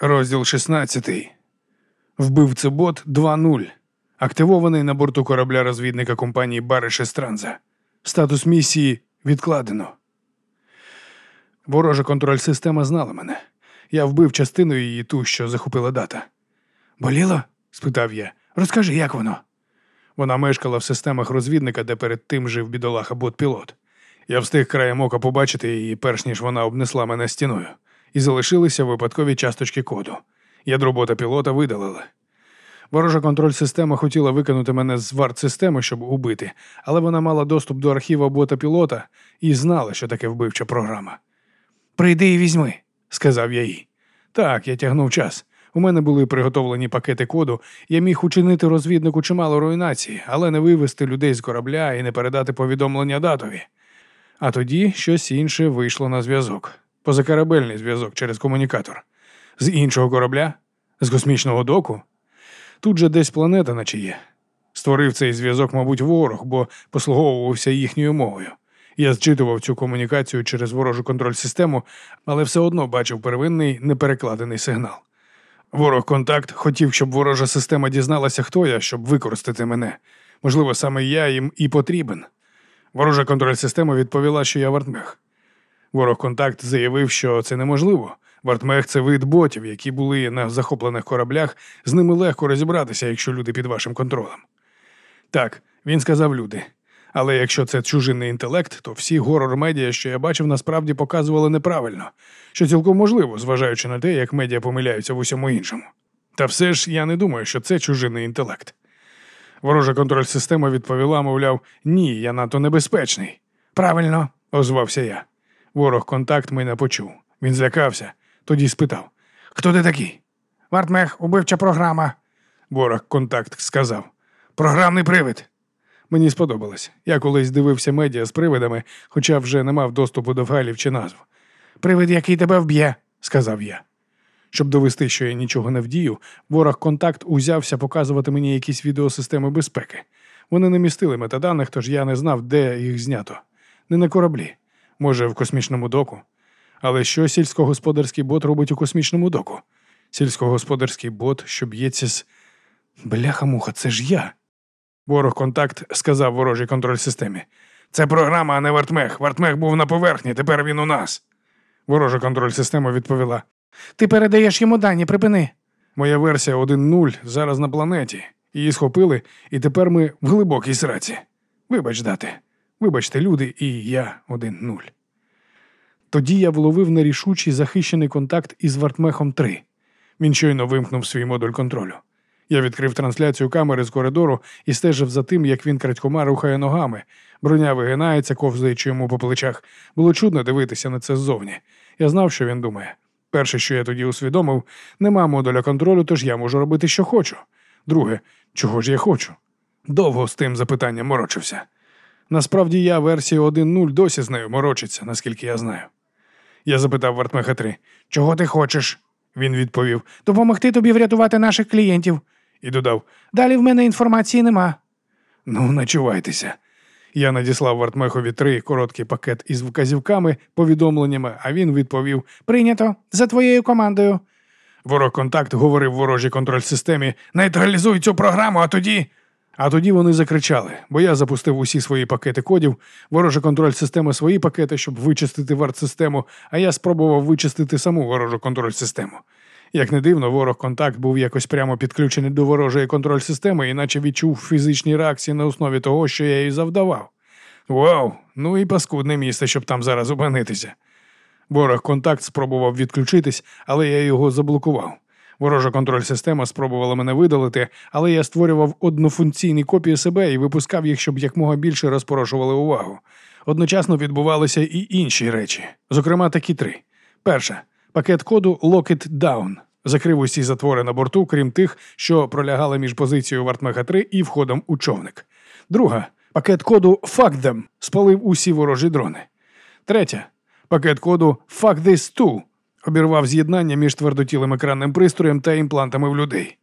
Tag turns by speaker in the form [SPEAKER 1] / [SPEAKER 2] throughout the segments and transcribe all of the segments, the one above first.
[SPEAKER 1] Розділ 16. Вбивцебот 2.0. Активований на борту корабля розвідника компанії Бариш Естранза. Статус місії відкладено. Ворожа контроль система знала мене. Я вбив частину її ту, що захопила дата. Боліло? спитав я. Розкажи, як воно? Вона мешкала в системах розвідника, де перед тим жив бідолаха бот-пілот. Я встиг краєм ока побачити її, перш ніж вона обнесла мене стіною, і залишилися випадкові часточки коду. Ядро бота пілота видалили. Ворожа контроль система хотіла викинути мене з варт-системи, щоб убити, але вона мала доступ до архіва бота пілота і знала, що таке вбивча програма. Прийди і візьми, сказав я їй. Так, я тягнув час. У мене були приготовлені пакети коду, я міг учинити розвіднику чимало руйнації, але не вивести людей з корабля і не передати повідомлення датові. А тоді щось інше вийшло на зв'язок. Позакорабельний зв'язок через комунікатор. З іншого корабля? З космічного доку? Тут же десь планета наче є. Створив цей зв'язок, мабуть, ворог, бо послуговувався їхньою мовою. Я зчитував цю комунікацію через ворожу контроль систему, але все одно бачив первинний неперекладений сигнал. Ворог контакт хотів, щоб ворожа система дізналася, хто я, щоб використати мене. Можливо, саме я їм і потрібен. Ворожа контроль система відповіла, що я вартмех. Ворог контакт заявив, що це неможливо. Вартмех це вид ботів, які були на захоплених кораблях, з ними легко розібратися, якщо люди під вашим контролем. Так, він сказав люди. Але якщо це чужинний інтелект, то всі горор медіа, що я бачив, насправді показували неправильно, що цілком можливо, зважаючи на те, як медіа помиляються в усьому іншому. Та все ж я не думаю, що це чужинний інтелект. Ворожа контроль система відповіла, мовляв, ні, я надто небезпечний. Правильно, озвався я. Ворог контакт мене почув. Він злякався, тоді спитав: Хто ти такий? Вартмех, убивча програма. Ворог контакт сказав. Програмний привид. Мені сподобалось. Я колись дивився медіа з привидами, хоча вже не мав доступу до файлів чи назв. Привид, який тебе вб'є, сказав я. Щоб довести, що я нічого не вдію, ворог контакт узявся показувати мені якісь відеосистеми безпеки. Вони не містили метаданих, тож я не знав, де їх знято. Не на кораблі, може, в космічному доку. Але що сільськогосподарський бот робить у космічному доку? Сільськогосподарський бот, що б'ється з. Бляха-муха, це ж я. Ворог контакт сказав ворожій контроль системі. Це програма, а не вартмех. Вартмех був на поверхні, тепер він у нас. Ворожа контроль система відповіла: Ти передаєш йому дані, припини. Моя версія 1.0 зараз на планеті. Її схопили, і тепер ми в глибокій сраці. Вибач, дати. Вибачте, люди, і я 1.0. Тоді я вловив нерішучий захищений контакт із Вартмехом 3. Він щойно вимкнув свій модуль контролю. Я відкрив трансляцію камери з коридору і стежив за тим, як він крадькома рухає ногами. Броня вигинається, ковзаючи йому по плечах. Було чудно дивитися на це ззовні. Я знав, що він думає. Перше, що я тоді усвідомив, нема модуля контролю, тож я можу робити, що хочу. Друге, чого ж я хочу? Довго з тим запитанням морочився. Насправді я версію 1.0 досі з нею морочиться, наскільки я знаю. Я запитав Вартмеха 3, чого ти хочеш? Він відповів Допомогти тобі врятувати наших клієнтів. І додав Далі в мене інформації нема. Ну, начувайтеся. Я надіслав Вартмехові три короткий пакет із вказівками, повідомленнями, а він відповів Прийнято за твоєю командою. Ворог контакт говорив ворожій контроль системі Нейтралізуй цю програму, а тоді. А тоді вони закричали, бо я запустив усі свої пакети кодів, ворожа контроль системи свої пакети, щоб вичистити варт-систему, а я спробував вичистити саму ворожу контроль систему. Як не дивно, ворог контакт був якось прямо підключений до ворожої контроль системи, іначе відчув фізичні реакції на основі того, що я їй завдавав. Вау! Ну і паскудне місце, щоб там зараз опинитися. Ворог контакт спробував відключитись, але я його заблокував. Ворожа контроль система спробувала мене видалити, але я створював однофункційні копії себе і випускав їх, щоб якмога більше розпорошували увагу. Одночасно відбувалися і інші речі, зокрема такі три. Перша пакет коду Lock It Down закрив усі затвори на борту, крім тих, що пролягали між позицією Вартмеха 3 і входом у човник. Друга пакет коду Fuck Them спалив усі ворожі дрони. Третя пакет коду Fuck This Too обірвав з'єднання між твердотілим екранним пристроєм та імплантами в людей.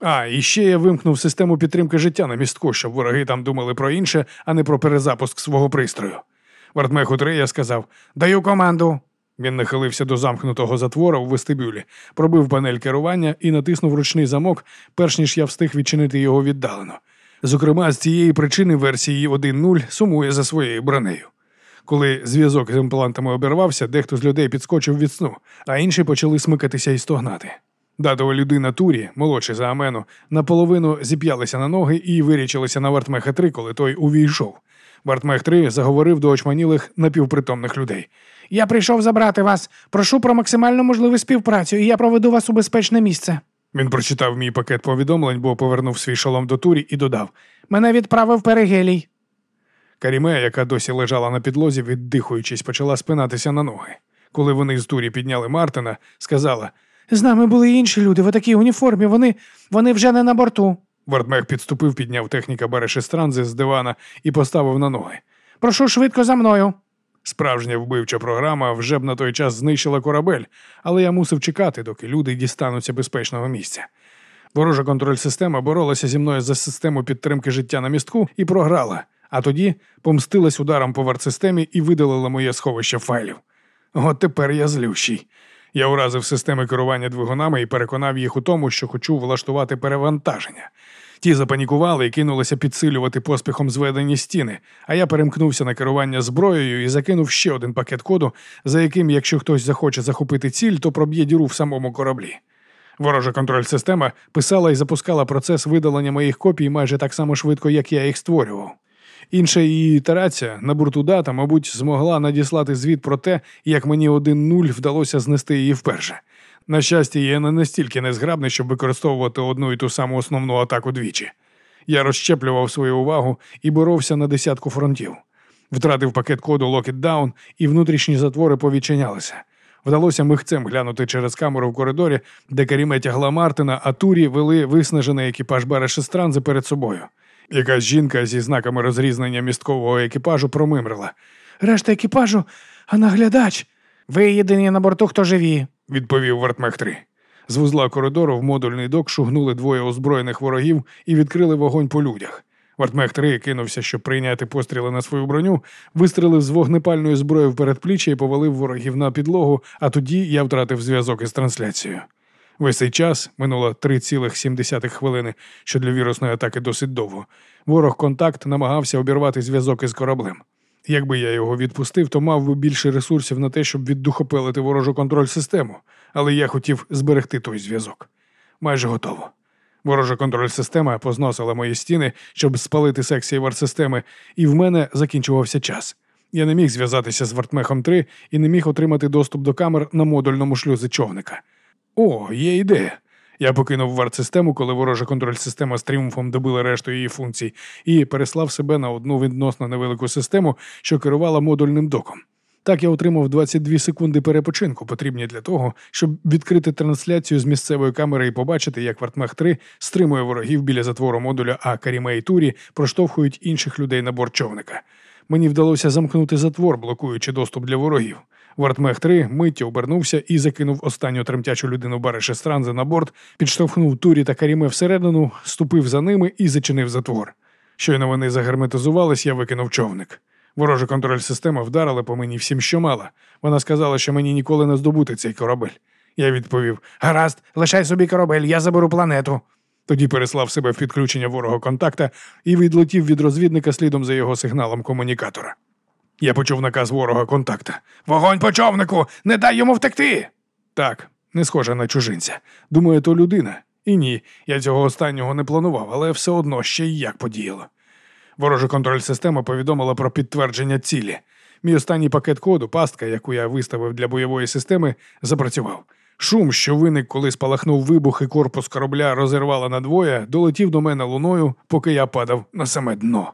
[SPEAKER 1] А, і ще я вимкнув систему підтримки життя на містку, щоб вороги там думали про інше, а не про перезапуск свого пристрою. Вартмеху 3 я сказав Даю команду. Він нахилився до замкнутого затвора в вестибюлі, пробив панель керування і натиснув ручний замок, перш ніж я встиг відчинити його віддалено. Зокрема, з цієї причини версії 1.0 сумує за своєю бронею. Коли зв'язок з імплантами обірвався, дехто з людей підскочив від сну, а інші почали смикатися і стогнати. Датова людина Турі, молодший за Амену, наполовину зіп'ялися на ноги і вирічилися на Вартмеха 3, коли той увійшов. Вартмех 3 заговорив до очманілих напівпритомних людей.
[SPEAKER 2] Я прийшов забрати вас. Прошу про максимальну можливу співпрацю, і я проведу вас у безпечне місце.
[SPEAKER 1] Він прочитав мій пакет повідомлень, бо повернув свій шолом до Турі і додав:
[SPEAKER 2] Мене відправив перегелій.
[SPEAKER 1] Каріме, яка досі лежала на підлозі, віддихуючись, почала спинатися на ноги. Коли вони з Турі підняли Мартина, сказала:
[SPEAKER 2] З нами були інші люди в такій уніформі. Вони вони вже не на борту.
[SPEAKER 1] Вартмех підступив, підняв техніка Берешестранзи з дивана і поставив на ноги.
[SPEAKER 2] Прошу швидко за мною.
[SPEAKER 1] Справжня вбивча програма вже б на той час знищила корабель, але я мусив чекати, доки люди дістануться безпечного місця. Ворожа контроль система боролася зі мною за систему підтримки життя на містку і програла, а тоді помстилась ударом по вартсистемі і видалила моє сховище файлів. От тепер я злющий. Я уразив системи керування двигунами і переконав їх у тому, що хочу влаштувати перевантаження. Ті запанікували і кинулися підсилювати поспіхом зведені стіни, а я перемкнувся на керування зброєю і закинув ще один пакет коду, за яким, якщо хтось захоче захопити ціль, то проб'є діру в самому кораблі. Ворожа контроль система писала і запускала процес видалення моїх копій майже так само швидко, як я їх створював. Інша її ітерація на борту дата, мабуть, змогла надіслати звіт про те, як мені один нуль вдалося знести її вперше. На щастя, я не настільки незграбний, щоб використовувати одну і ту саму основну атаку двічі. Я розщеплював свою увагу і боровся на десятку фронтів. Втратив пакет коду Down, і внутрішні затвори повідчинялися. Вдалося михцем глянути через камеру в коридорі, де Каріме тягла Мартина, а турі вели виснажений екіпаж Берешестранзи перед собою. Якась жінка зі знаками розрізнення місткового екіпажу промимрила.
[SPEAKER 2] Решта екіпажу, а наглядач. Ви єдині на борту, хто живі,
[SPEAKER 1] відповів Вартмех 3 З вузла коридору в модульний док шугнули двоє озброєних ворогів і відкрили вогонь по людях. Вартмех 3 кинувся, щоб прийняти постріли на свою броню, вистрелив з вогнепальної зброї в передпліччя і повалив ворогів на підлогу, а тоді я втратив зв'язок із трансляцією. Весь цей час минуло 3,7 хвилини, що для вірусної атаки досить довго. Ворог контакт намагався обірвати зв'язок із кораблем. Якби я його відпустив, то мав би більше ресурсів на те, щоб віддухопелити ворожу контроль систему, але я хотів зберегти той зв'язок. Майже готово. Ворожа контроль система позносила мої стіни, щоб спалити секції вартсистеми, і в мене закінчувався час. Я не міг зв'язатися з Вартмехом 3 і не міг отримати доступ до камер на модульному шлюзі човника. О, є ідея. Я покинув варт-систему, коли ворожа контроль-система з тріумфом добила решту її функцій, і переслав себе на одну відносно невелику систему, що керувала модульним доком. Так я отримав 22 секунди перепочинку, потрібні для того, щоб відкрити трансляцію з місцевої камери і побачити, як Вартмех 3 стримує ворогів біля затвору модуля, а Каріме і Турі проштовхують інших людей на борт човника. Мені вдалося замкнути затвор, блокуючи доступ для ворогів. Вартмех 3 миттю обернувся і закинув останню тремтячу людину Бариша Странзи на борт, підштовхнув турі та каріме всередину, ступив за ними і зачинив затвор. Щойно вони загерметизувались, я викинув човник. Ворожа контроль система вдарила по мені всім, що мала. Вона сказала, що мені ніколи не здобути цей корабель. Я відповів:
[SPEAKER 2] Гаразд, лишай собі корабель, я заберу планету.
[SPEAKER 1] Тоді переслав себе в підключення ворога контакта і відлетів від розвідника слідом за його сигналом комунікатора. Я почув наказ ворога контакта. Вогонь по човнику! Не дай йому втекти! Так, не схожа на чужинця. Думаю, то людина. І ні, я цього останнього не планував, але все одно ще й як подіяло. Ворожа контроль система повідомила про підтвердження цілі. Мій останній пакет коду, пастка, яку я виставив для бойової системи, запрацював. Шум, що виник, коли спалахнув вибух і корпус корабля розірвала надвоє, долетів до мене луною, поки я падав на саме дно.